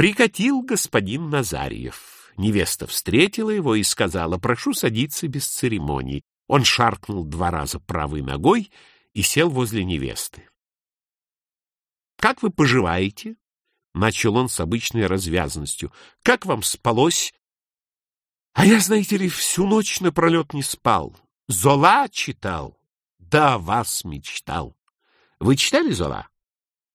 Прикатил господин Назарьев. Невеста встретила его и сказала, прошу садиться без церемоний. Он шаркнул два раза правой ногой и сел возле невесты. «Как вы поживаете?» — начал он с обычной развязностью. «Как вам спалось?» «А я, знаете ли, всю ночь напролет не спал. Зола читал. Да, вас мечтал. Вы читали Зола?»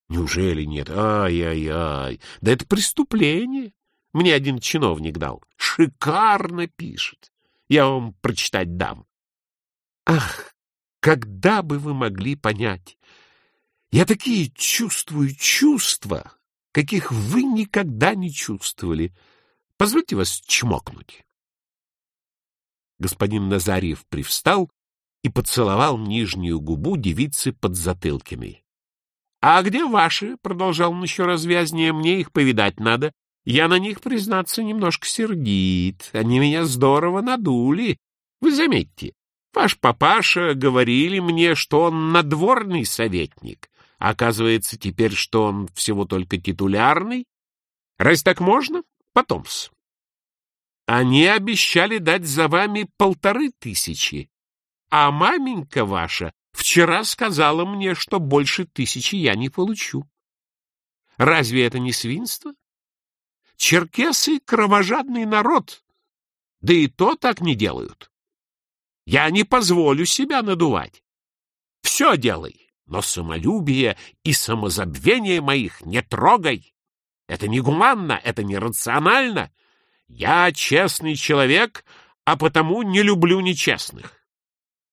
«Неужели нет? Ай-яй-яй! Да это преступление!» Мне один чиновник дал. Шикарно пишет. Я вам прочитать дам. Ах, когда бы вы могли понять! Я такие чувствую чувства, каких вы никогда не чувствовали. Позвольте вас чмокнуть. Господин Назарьев привстал и поцеловал нижнюю губу девицы под Затылкиной. — А где ваши? — продолжал он еще развязнее. — Мне их повидать надо. Я на них, признаться, немножко сердит. Они меня здорово надули. Вы заметьте, ваш папаша говорили мне, что он надворный советник. Оказывается теперь, что он всего только титулярный. Раз так можно, потом-с. Они обещали дать за вами полторы тысячи, а маменька ваша вчера сказала мне, что больше тысячи я не получу. Разве это не свинство? Черкесы — кровожадный народ, да и то так не делают. Я не позволю себя надувать. Все делай, но самолюбие и самозабвение моих не трогай. Это не гуманно, это нерационально. Я честный человек, а потому не люблю нечестных.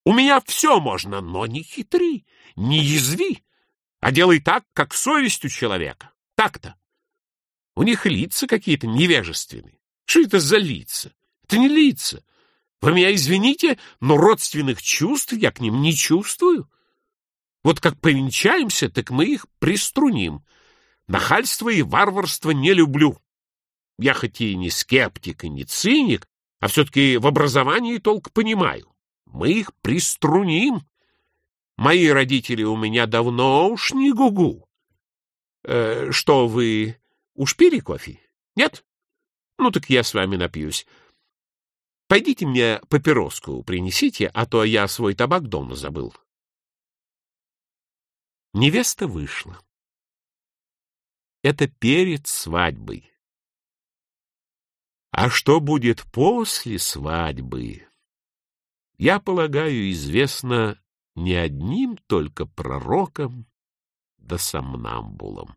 У меня все можно, но не хитри, не язви, а делай так, как совесть у человека. Так-то. У них лица какие-то невежественные. Что это за лица? Это не лица. Вы меня извините, но родственных чувств я к ним не чувствую. Вот как повенчаемся, так мы их приструним. Нахальство и варварство не люблю. Я хоть и не скептик, и не циник, а все-таки в образовании толк понимаю. Мы их приструним. Мои родители у меня давно уж не гугу. Э, что вы, уж пили кофе? Нет? Ну так я с вами напьюсь. Пойдите мне папироску принесите, а то я свой табак дома забыл. Невеста вышла. Это перед свадьбой. А что будет после свадьбы, я полагаю, известно не одним только пророкам да сомнамбулам.